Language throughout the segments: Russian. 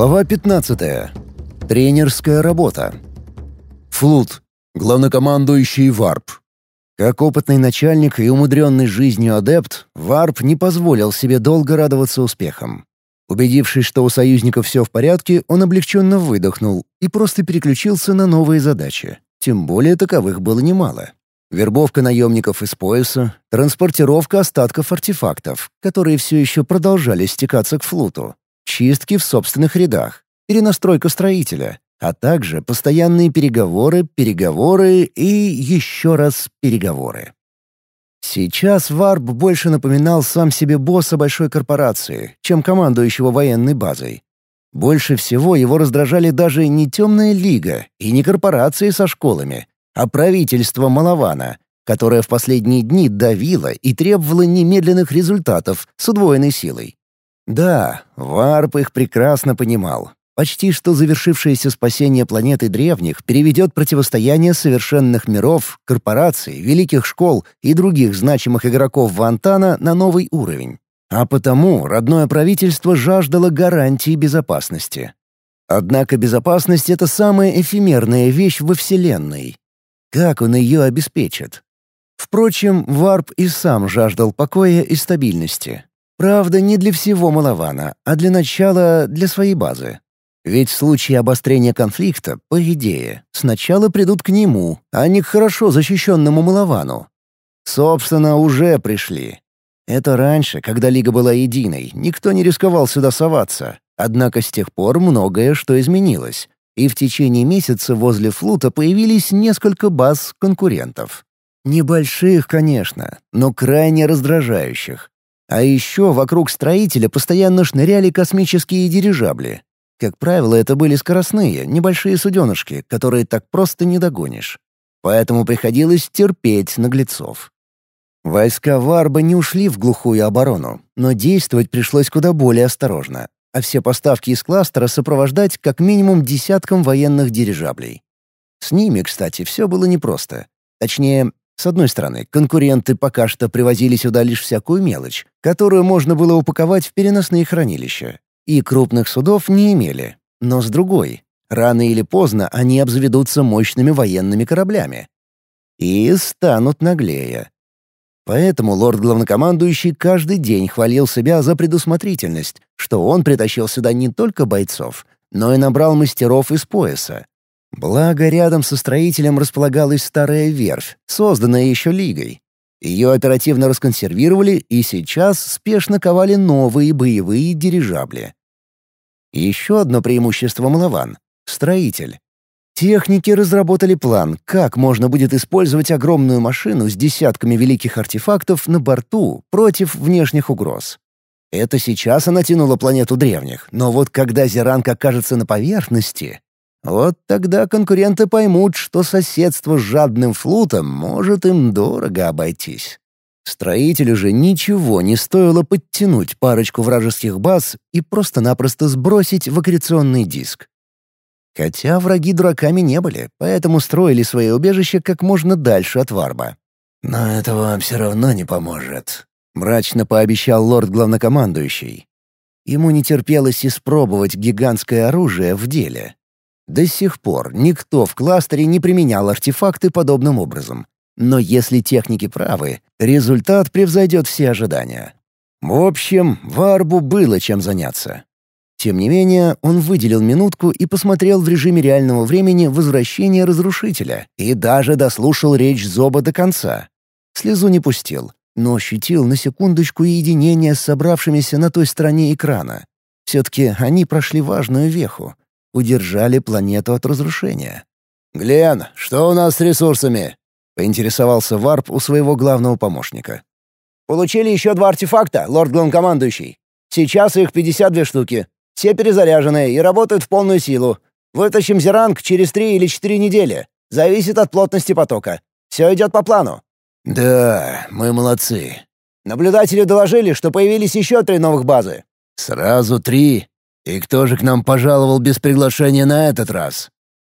Глава 15. Тренерская работа. Флут. Главнокомандующий Варп. Как опытный начальник и умудренный жизнью адепт, Варп не позволил себе долго радоваться успехам. Убедившись, что у союзников все в порядке, он облегченно выдохнул и просто переключился на новые задачи. Тем более таковых было немало. Вербовка наемников из пояса, транспортировка остатков артефактов, которые все еще продолжали стекаться к флуту, чистки в собственных рядах, перенастройка строителя, а также постоянные переговоры, переговоры и еще раз переговоры. Сейчас Варп больше напоминал сам себе босса большой корпорации, чем командующего военной базой. Больше всего его раздражали даже не темная лига и не корпорации со школами, а правительство Малавана, которое в последние дни давило и требовало немедленных результатов с удвоенной силой. Да, Варп их прекрасно понимал. Почти что завершившееся спасение планеты древних переведет противостояние совершенных миров, корпораций, великих школ и других значимых игроков Вантана на новый уровень. А потому родное правительство жаждало гарантии безопасности. Однако безопасность — это самая эфемерная вещь во Вселенной. Как он ее обеспечит? Впрочем, Варп и сам жаждал покоя и стабильности. Правда, не для всего Малавана, а для начала для своей базы. Ведь в случае обострения конфликта, по идее, сначала придут к нему, а не к хорошо защищенному Малавану. Собственно, уже пришли. Это раньше, когда Лига была единой, никто не рисковал сюда соваться. Однако с тех пор многое что изменилось, и в течение месяца возле флута появились несколько баз конкурентов. Небольших, конечно, но крайне раздражающих. А еще вокруг строителя постоянно шныряли космические дирижабли. Как правило, это были скоростные, небольшие суденышки, которые так просто не догонишь. Поэтому приходилось терпеть наглецов. Войска Варба не ушли в глухую оборону, но действовать пришлось куда более осторожно, а все поставки из кластера сопровождать как минимум десятком военных дирижаблей. С ними, кстати, все было непросто. Точнее, с одной стороны, конкуренты пока что привозили сюда лишь всякую мелочь, которую можно было упаковать в переносные хранилища, и крупных судов не имели. Но с другой, рано или поздно они обзаведутся мощными военными кораблями. И станут наглее. Поэтому лорд-главнокомандующий каждый день хвалил себя за предусмотрительность, что он притащил сюда не только бойцов, но и набрал мастеров из пояса, Благо, рядом со строителем располагалась старая верфь, созданная еще Лигой. Ее оперативно расконсервировали и сейчас спешно ковали новые боевые дирижабли. Еще одно преимущество Малаван — строитель. Техники разработали план, как можно будет использовать огромную машину с десятками великих артефактов на борту против внешних угроз. Это сейчас она тянула планету древних, но вот когда Зеранг окажется на поверхности, вот тогда конкуренты поймут, что соседство с жадным флутом может им дорого обойтись. Строителю же ничего не стоило подтянуть парочку вражеских баз и просто-напросто сбросить в аккреционный диск. Хотя враги дураками не были, поэтому строили свои убежища как можно дальше от Варба. «Но это вам все равно не поможет», — мрачно пообещал лорд-главнокомандующий. Ему не терпелось испробовать гигантское оружие в деле. До сих пор никто в кластере не применял артефакты подобным образом. Но если техники правы, результат превзойдет все ожидания. В общем, Варбу было чем заняться. Тем не менее, он выделил минутку и посмотрел в режиме реального времени возвращение разрушителя и даже дослушал речь Зоба до конца. Слезу не пустил, но ощутил на секундочку единение с собравшимися на той стороне экрана. Все-таки они прошли важную веху, удержали планету от разрушения. «Глен, что у нас с ресурсами?» — поинтересовался Варп у своего главного помощника. «Получили еще два артефакта, лорд-главнокомандующий. Сейчас их 52 штуки. Все перезаряженные и работают в полную силу. Вытащим зеранг через три или четыре недели. Зависит от плотности потока. Все идет по плану». «Да, мы молодцы». Наблюдатели доложили, что появились еще три новых базы. «Сразу три?» «И кто же к нам пожаловал без приглашения на этот раз?»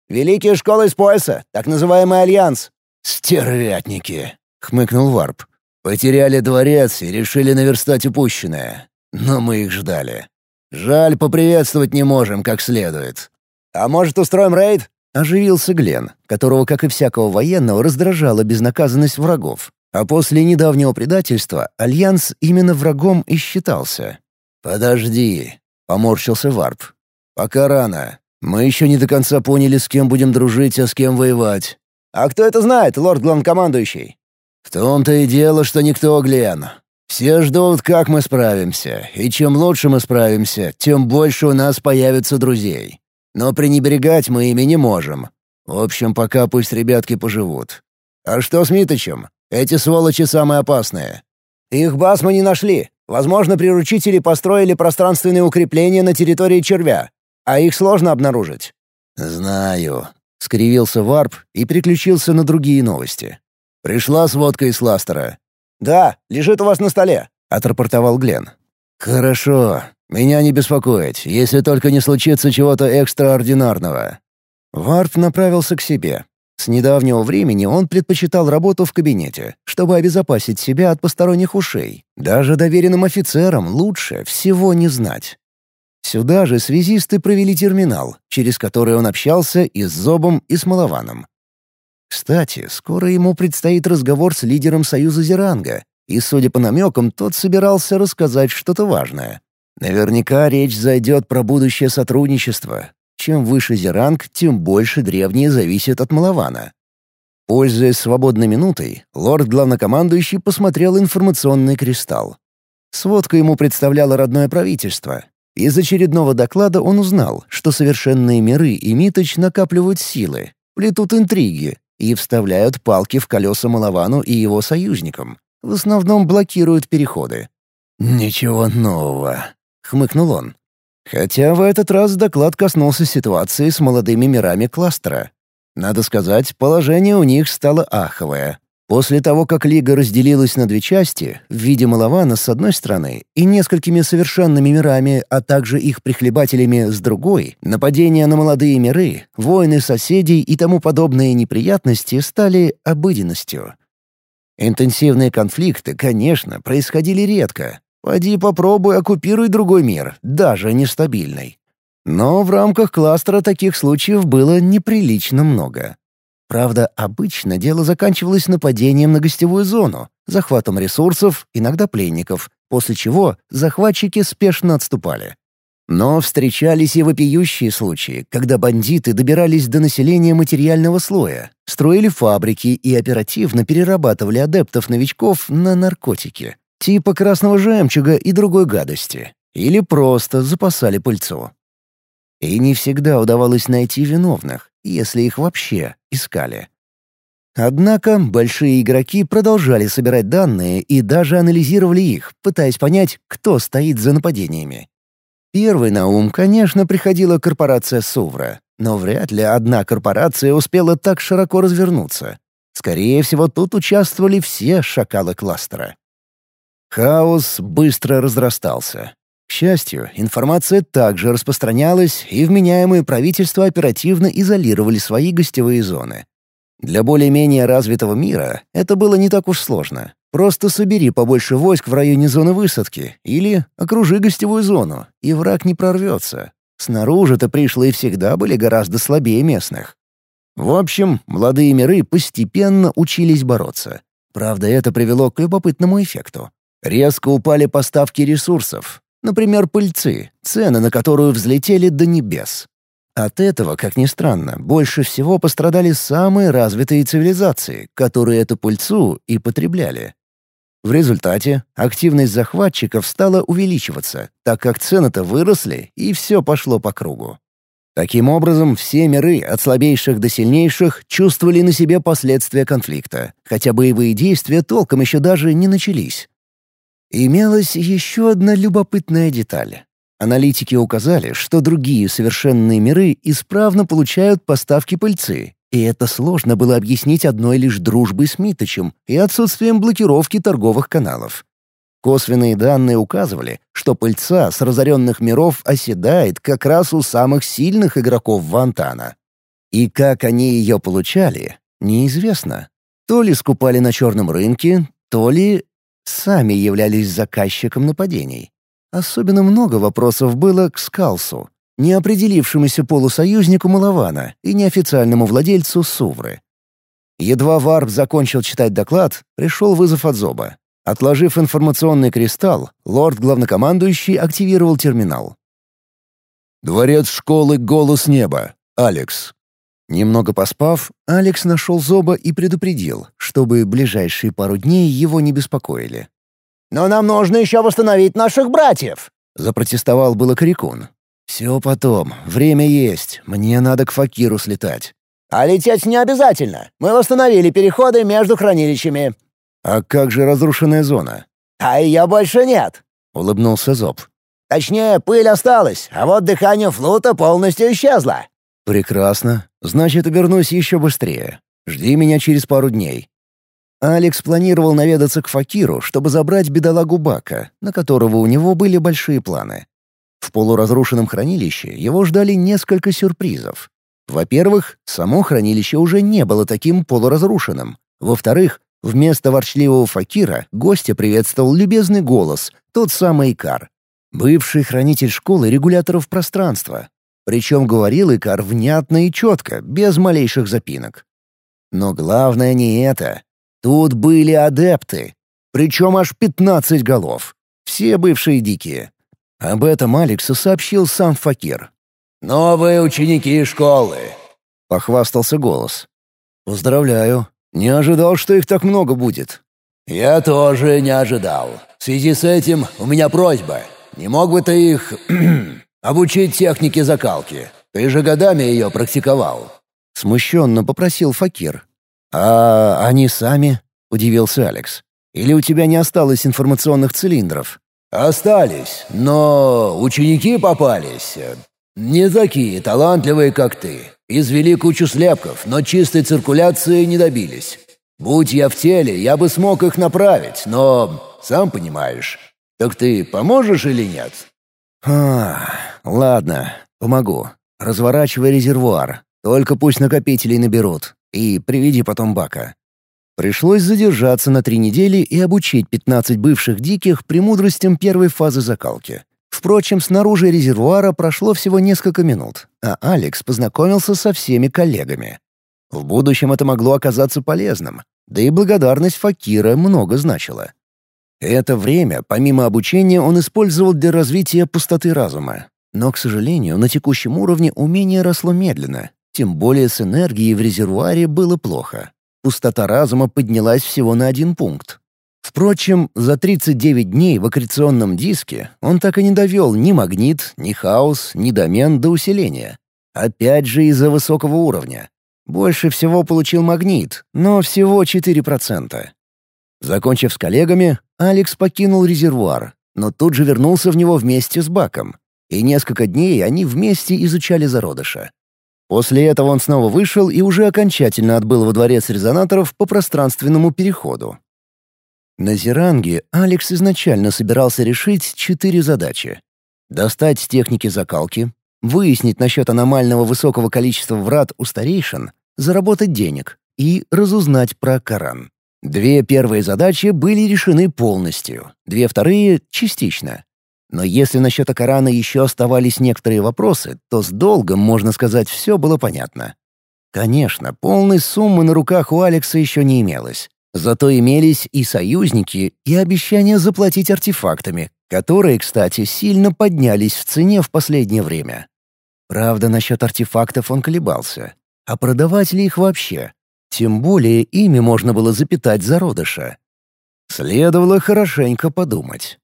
«Великие школы из пояса, так называемый Альянс». «Стервятники!» — хмыкнул Варп. «Потеряли дворец и решили наверстать упущенное. Но мы их ждали. Жаль, поприветствовать не можем как следует». «А может, устроим рейд?» — оживился Глен, которого, как и всякого военного, раздражала безнаказанность врагов. А после недавнего предательства Альянс именно врагом и считался. «Подожди», — поморщился Варп. «Пока рано. Мы еще не до конца поняли, с кем будем дружить, а с кем воевать». «А кто это знает, лорд-главнокомандующий?» «В том-то и дело, что никто, Глен. Все ждут, как мы справимся, и чем лучше мы справимся, тем больше у нас появится друзей. Но пренебрегать мы ими не можем. В общем, пока пусть ребятки поживут. А что с Миточем? Эти сволочи самые опасные. Их баз мы не нашли. Возможно, приручители построили пространственные укрепления на территории червя, а их сложно обнаружить. «Знаю», — скривился Варп и переключился на другие новости. «Пришла сводка из Ластера. «Да, лежит у вас на столе», — отрапортовал Глен. «Хорошо. Меня не беспокоить, если только не случится чего-то экстраординарного». Варп направился к себе. С недавнего времени он предпочитал работу в кабинете, чтобы обезопасить себя от посторонних ушей. Даже доверенным офицерам лучше всего не знать. Сюда же связисты провели терминал, через который он общался и с Зобом, и с Малованом. Кстати, скоро ему предстоит разговор с лидером Союза Зеранга, и, судя по намекам, тот собирался рассказать что-то важное. Наверняка речь зайдет про будущее сотрудничество. Чем выше Зеранг, тем больше древние зависят от Малавана. Пользуясь свободной минутой, лорд-главнокомандующий посмотрел информационный кристалл. Сводка ему представляла родное правительство. Из очередного доклада он узнал, что совершенные миры и Миточ накапливают силы, плетут интриги, и вставляют палки в колеса Маловану и его союзникам. В основном блокируют переходы. «Ничего нового», — хмыкнул он. Хотя в этот раз доклад коснулся ситуации с молодыми мирами кластера. Надо сказать, положение у них стало аховое. После того, как Лига разделилась на две части, в виде Малавана с одной стороны и несколькими совершенными мирами, а также их прихлебателями с другой, нападения на молодые миры, войны соседей и тому подобные неприятности стали обыденностью. Интенсивные конфликты, конечно, происходили редко. Пойди попробуй оккупируй другой мир, даже нестабильный. Но в рамках кластера таких случаев было неприлично много. Правда, обычно дело заканчивалось нападением на гостевую зону, захватом ресурсов, иногда пленников, после чего захватчики спешно отступали. Но встречались и вопиющие случаи, когда бандиты добирались до населения материального слоя, строили фабрики и оперативно перерабатывали адептов-новичков на наркотики, типа красного жемчуга и другой гадости, или просто запасали пыльцу. И не всегда удавалось найти виновных, если их вообще искали. Однако большие игроки продолжали собирать данные и даже анализировали их, пытаясь понять, кто стоит за нападениями. Первый на ум, конечно, приходила корпорация Сувра, но вряд ли одна корпорация успела так широко развернуться. Скорее всего, тут участвовали все шакалы кластера. Хаос быстро разрастался. К счастью, информация также распространялась, и вменяемые правительства оперативно изолировали свои гостевые зоны. Для более-менее развитого мира это было не так уж сложно. Просто собери побольше войск в районе зоны высадки или окружи гостевую зону, и враг не прорвется. Снаружи-то пришлые всегда были гораздо слабее местных. В общем, молодые миры постепенно учились бороться. Правда, это привело к любопытному эффекту. Резко упали поставки ресурсов, Например, пыльцы, цены на которую взлетели до небес. От этого, как ни странно, больше всего пострадали самые развитые цивилизации, которые эту пыльцу и потребляли. В результате активность захватчиков стала увеличиваться, так как цены-то выросли, и все пошло по кругу. Таким образом, все миры, от слабейших до сильнейших, чувствовали на себе последствия конфликта, хотя боевые действия толком еще даже не начались. Имелась еще одна любопытная деталь. Аналитики указали, что другие совершенные миры исправно получают поставки пыльцы, и это сложно было объяснить одной лишь дружбой с Миточем и отсутствием блокировки торговых каналов. Косвенные данные указывали, что пыльца с разоренных миров оседает как раз у самых сильных игроков Вантана. И как они ее получали, неизвестно. То ли скупали на черном рынке, то ли сами являлись заказчиком нападений. Особенно много вопросов было к Скалсу, неопределившемуся полусоюзнику Малавана и неофициальному владельцу Сувры. Едва Варп закончил читать доклад, пришел вызов от Зоба. Отложив информационный кристалл, лорд-главнокомандующий активировал терминал. «Дворец школы «Голос неба». Алекс». Немного поспав, Алекс нашел Зоба и предупредил, чтобы ближайшие пару дней его не беспокоили. «Но нам нужно еще восстановить наших братьев!» — запротестовал было Крикун. «Все потом. Время есть. Мне надо к Факиру слетать». «А лететь не обязательно. Мы восстановили переходы между хранилищами». «А как же разрушенная зона?» «А ее больше нет», — улыбнулся Зоб. «Точнее, пыль осталась, а вот дыхание флута полностью исчезло». «Прекрасно. Значит, обернусь еще быстрее. Жди меня через пару дней». Алекс планировал наведаться к Факиру, чтобы забрать бедолагу Бака, на которого у него были большие планы. В полуразрушенном хранилище его ждали несколько сюрпризов. Во-первых, само хранилище уже не было таким полуразрушенным. Во-вторых, вместо ворчливого Факира гостя приветствовал любезный голос, тот самый Икар. Бывший хранитель школы регуляторов пространства. Причем говорил Икар внятно и четко, без малейших запинок. Но главное не это. Тут были адепты. Причем аж 15 голов. Все бывшие дикие. Об этом Алексу сообщил сам Факир. «Новые ученики школы», — похвастался голос. «Поздравляю. Не ожидал, что их так много будет». «Я тоже не ожидал. В связи с этим у меня просьба. Не мог бы ты их обучить технике закалки? Ты же годами ее практиковал». Смущенно попросил Факир. «А они сами?» — удивился Алекс. «Или у тебя не осталось информационных цилиндров?» «Остались, но ученики попались. Не такие талантливые, как ты. Извели кучу слепков, но чистой циркуляции не добились. Будь я в теле, я бы смог их направить, но, сам понимаешь. Так ты поможешь или нет?» «А, ладно, помогу. Разворачивай резервуар. Только пусть накопителей наберут. И приведи потом бака. Пришлось задержаться на три недели и обучить 15 бывших диких премудростям первой фазы закалки. Впрочем, снаружи резервуара прошло всего несколько минут, а Алекс познакомился со всеми коллегами. В будущем это могло оказаться полезным, да и благодарность Факира много значила. Это время, помимо обучения, он использовал для развития пустоты разума. Но, к сожалению, на текущем уровне умение росло медленно, тем более с энергией в резервуаре было плохо. Пустота разума поднялась всего на один пункт. Впрочем, за 39 дней в аккреционном диске он так и не довел ни магнит, ни хаос, ни домен до усиления. Опять же из-за высокого уровня. Больше всего получил магнит, но всего 4%. Закончив с коллегами, Алекс покинул резервуар, но тут же вернулся в него вместе с Баком. И несколько дней они вместе изучали зародыша. После этого он снова вышел и уже окончательно отбыл во дворец резонаторов по пространственному переходу. На Зеранге Алекс изначально собирался решить четыре задачи. Достать техники закалки, выяснить насчет аномального высокого количества врат у старейшин, заработать денег и разузнать про Коран. Две первые задачи были решены полностью, две вторые — частично. Но если насчет Акарана еще оставались некоторые вопросы, то с долгом, можно сказать, все было понятно. Конечно, полной суммы на руках у Алекса еще не имелось. Зато имелись и союзники, и обещания заплатить артефактами, которые, кстати, сильно поднялись в цене в последнее время. Правда, насчет артефактов он колебался. А продавать ли их вообще? Тем более ими можно было запитать зародыша. Следовало хорошенько подумать.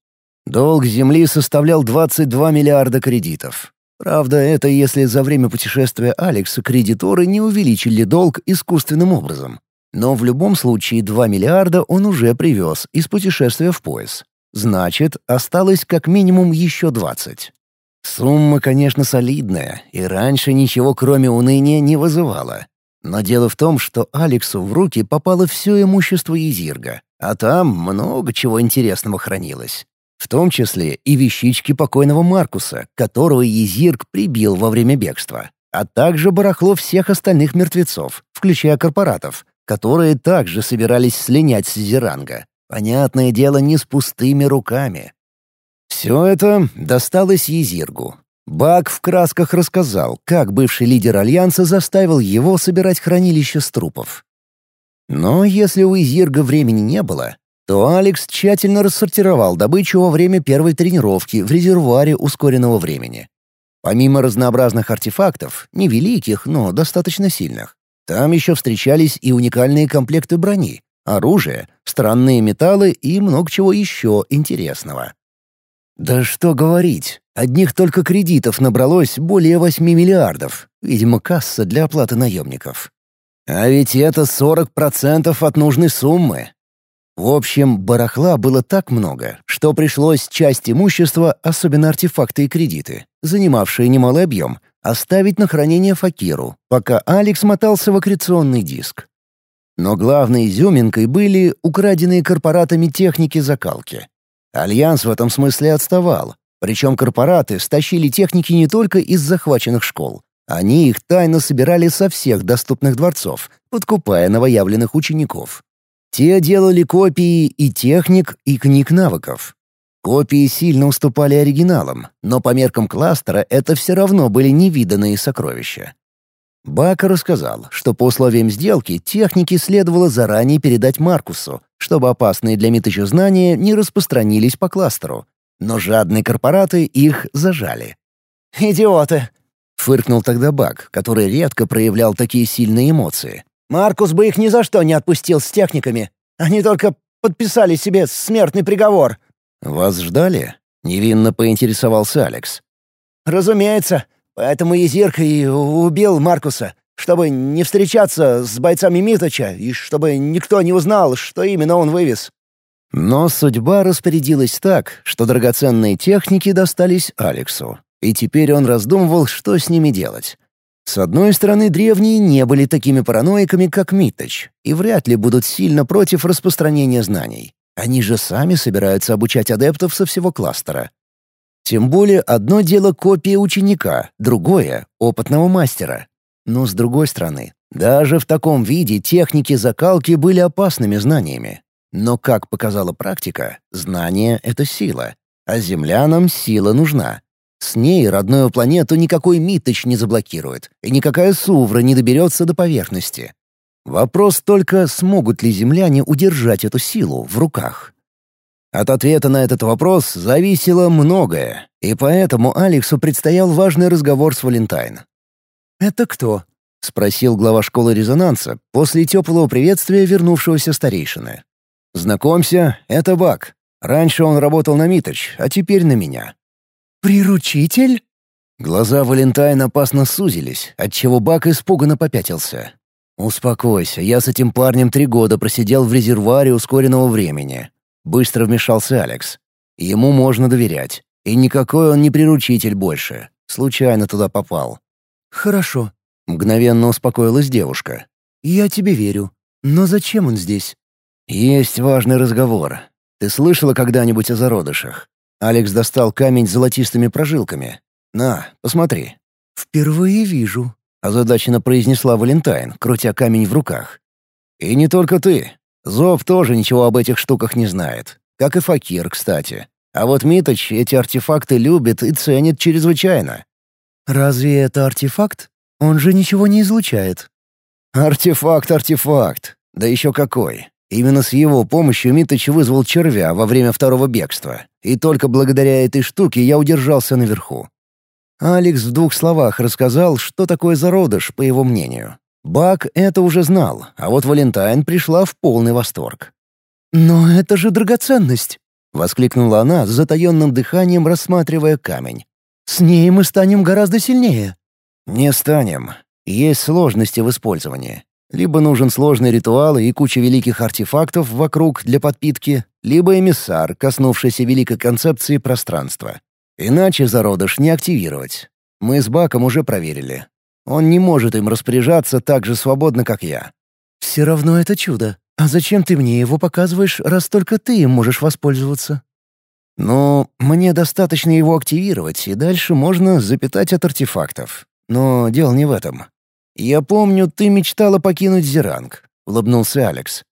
Долг Земли составлял 22 миллиарда кредитов. Правда, это если за время путешествия Алекса кредиторы не увеличили долг искусственным образом. Но в любом случае 2 миллиарда он уже привез из путешествия в пояс. Значит, осталось как минимум еще 20. Сумма, конечно, солидная, и раньше ничего кроме уныния не вызывала. Но дело в том, что Алексу в руки попало все имущество Езирга, а там много чего интересного хранилось. В том числе и вещички покойного Маркуса, которого Езирк прибил во время бегства, а также барахло всех остальных мертвецов, включая корпоратов, которые также собирались слинять с Зеранга. Понятное дело, не с пустыми руками. Все это досталось Езиргу. Бак в красках рассказал, как бывший лидер Альянса заставил его собирать хранилище с трупов. Но если у Изирга времени не было, то Алекс тщательно рассортировал добычу во время первой тренировки в резервуаре ускоренного времени. Помимо разнообразных артефактов, невеликих, но достаточно сильных, там еще встречались и уникальные комплекты брони, оружие, странные металлы и много чего еще интересного. Да что говорить, одних только кредитов набралось более 8 миллиардов, видимо, касса для оплаты наемников. А ведь это 40% от нужной суммы. В общем, барахла было так много, что пришлось часть имущества, особенно артефакты и кредиты, занимавшие немалый объем, оставить на хранение Факиру, пока Алекс мотался в аккреционный диск. Но главной изюминкой были украденные корпоратами техники закалки. Альянс в этом смысле отставал, причем корпораты стащили техники не только из захваченных школ. Они их тайно собирали со всех доступных дворцов, подкупая новоявленных учеников. Те делали копии и техник, и книг навыков. Копии сильно уступали оригиналам, но по меркам кластера это все равно были невиданные сокровища. Бака рассказал, что по условиям сделки техники следовало заранее передать Маркусу, чтобы опасные для Митыча знания не распространились по кластеру. Но жадные корпораты их зажали. «Идиоты!» — фыркнул тогда Бак, который редко проявлял такие сильные эмоции. Маркус бы их ни за что не отпустил с техниками. Они только подписали себе смертный приговор». «Вас ждали?» — невинно поинтересовался Алекс. «Разумеется. Поэтому Езирк и убил Маркуса, чтобы не встречаться с бойцами Миточа и чтобы никто не узнал, что именно он вывез». Но судьба распорядилась так, что драгоценные техники достались Алексу, и теперь он раздумывал, что с ними делать. С одной стороны, древние не были такими параноиками, как Митточ, и вряд ли будут сильно против распространения знаний. Они же сами собираются обучать адептов со всего кластера. Тем более одно дело копия ученика, другое — опытного мастера. Но с другой стороны, даже в таком виде техники закалки были опасными знаниями. Но, как показала практика, знание — это сила, а землянам сила нужна. С ней родную планету никакой Миточ не заблокирует, и никакая Сувра не доберется до поверхности. Вопрос только, смогут ли земляне удержать эту силу в руках. От ответа на этот вопрос зависело многое, и поэтому Алексу предстоял важный разговор с Валентайн. «Это кто?» — спросил глава школы резонанса после теплого приветствия вернувшегося старейшины. «Знакомься, это Бак. Раньше он работал на Миточ, а теперь на меня. «Приручитель?» Глаза Валентайна опасно сузились, отчего Бак испуганно попятился. «Успокойся, я с этим парнем три года просидел в резервуаре ускоренного времени». Быстро вмешался Алекс. «Ему можно доверять. И никакой он не приручитель больше. Случайно туда попал». «Хорошо», — мгновенно успокоилась девушка. «Я тебе верю. Но зачем он здесь?» «Есть важный разговор. Ты слышала когда-нибудь о зародышах?» Алекс достал камень с золотистыми прожилками. «На, посмотри». «Впервые вижу», — озадаченно произнесла Валентайн, крутя камень в руках. «И не только ты. Зоб тоже ничего об этих штуках не знает. Как и Факир, кстати. А вот Миточ эти артефакты любит и ценит чрезвычайно». «Разве это артефакт? Он же ничего не излучает». «Артефакт, артефакт. Да еще какой. Именно с его помощью Миточ вызвал червя во время второго бегства, и только благодаря этой штуке я удержался наверху. Алекс в двух словах рассказал, что такое зародыш, по его мнению. Бак это уже знал, а вот Валентайн пришла в полный восторг. «Но это же драгоценность!» — воскликнула она с затаенным дыханием, рассматривая камень. «С ней мы станем гораздо сильнее». «Не станем. Есть сложности в использовании. Либо нужен сложный ритуал и куча великих артефактов вокруг для подпитки, либо эмиссар, коснувшийся великой концепции пространства. Иначе зародыш не активировать. Мы с Баком уже проверили. Он не может им распоряжаться так же свободно, как я. «Все равно это чудо. А зачем ты мне его показываешь, раз только ты им можешь воспользоваться?» «Ну, мне достаточно его активировать, и дальше можно запитать от артефактов. Но дело не в этом. «Я помню, ты мечтала покинуть Зеранг», — улыбнулся Алекс.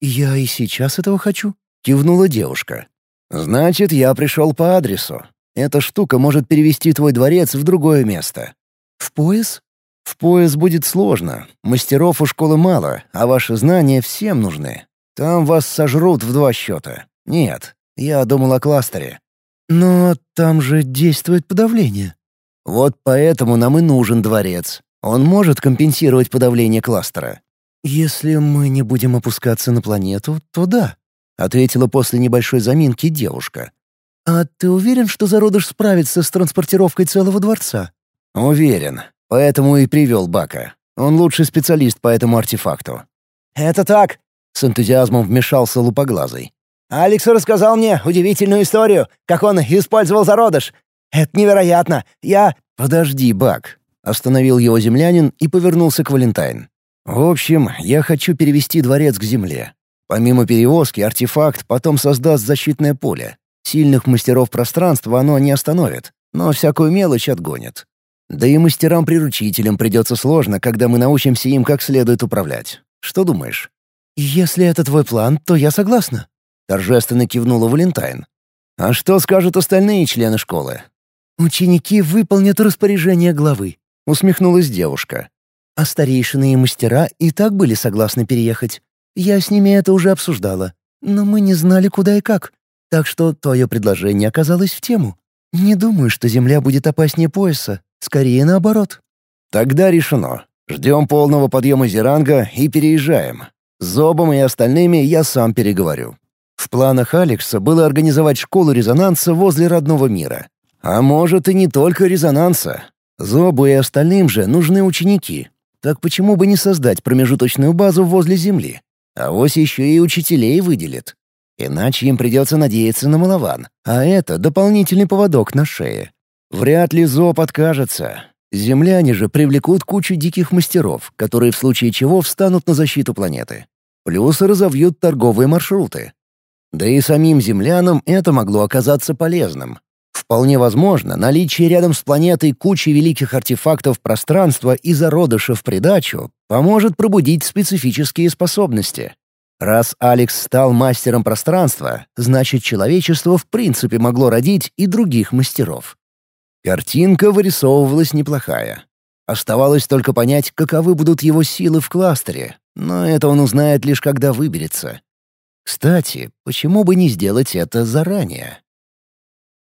«Я и сейчас этого хочу», — кивнула девушка. «Значит, я пришел по адресу. Эта штука может перевести твой дворец в другое место». «В пояс?» «В пояс будет сложно. Мастеров у школы мало, а ваши знания всем нужны. Там вас сожрут в два счета. Нет, я думал о кластере». «Но там же действует подавление». «Вот поэтому нам и нужен дворец. Он может компенсировать подавление кластера». «Если мы не будем опускаться на планету, то да», — ответила после небольшой заминки девушка. «А ты уверен, что зародыш справится с транспортировкой целого дворца?» «Уверен. Поэтому и привел Бака. Он лучший специалист по этому артефакту». «Это так», — с энтузиазмом вмешался Лупоглазый. «Алекс рассказал мне удивительную историю, как он использовал зародыш. Это невероятно. Я...» «Подожди, Бак», — остановил его землянин и повернулся к Валентайн. «В общем, я хочу перевести дворец к земле. Помимо перевозки, артефакт потом создаст защитное поле. Сильных мастеров пространства оно не остановит, но всякую мелочь отгонит. Да и мастерам-приручителям придется сложно, когда мы научимся им как следует управлять. Что думаешь?» «Если это твой план, то я согласна», — торжественно кивнула Валентайн. «А что скажут остальные члены школы?» «Ученики выполнят распоряжение главы», — усмехнулась девушка. «А старейшины и мастера и так были согласны переехать. Я с ними это уже обсуждала, но мы не знали, куда и как. Так что твое предложение оказалось в тему. Не думаю, что Земля будет опаснее пояса. Скорее наоборот». «Тогда решено. Ждем полного подъема Зеранга и переезжаем. С Зобом и остальными я сам переговорю. В планах Алекса было организовать школу резонанса возле родного мира. А может и не только резонанса. Зобу и остальным же нужны ученики. Так почему бы не создать промежуточную базу возле Земли? А ось еще и учителей выделит. Иначе им придется надеяться на малован, а это дополнительный поводок на шее. Вряд ли Зоб откажется. Земляне же привлекут кучу диких мастеров, которые в случае чего встанут на защиту планеты. Плюс разовьют торговые маршруты. Да и самим землянам это могло оказаться полезным. Вполне возможно, наличие рядом с планетой кучи великих артефактов пространства и зародыша в придачу поможет пробудить специфические способности. Раз Алекс стал мастером пространства, значит, человечество в принципе могло родить и других мастеров. Картинка вырисовывалась неплохая. Оставалось только понять, каковы будут его силы в кластере, но это он узнает лишь когда выберется. Кстати, почему бы не сделать это заранее?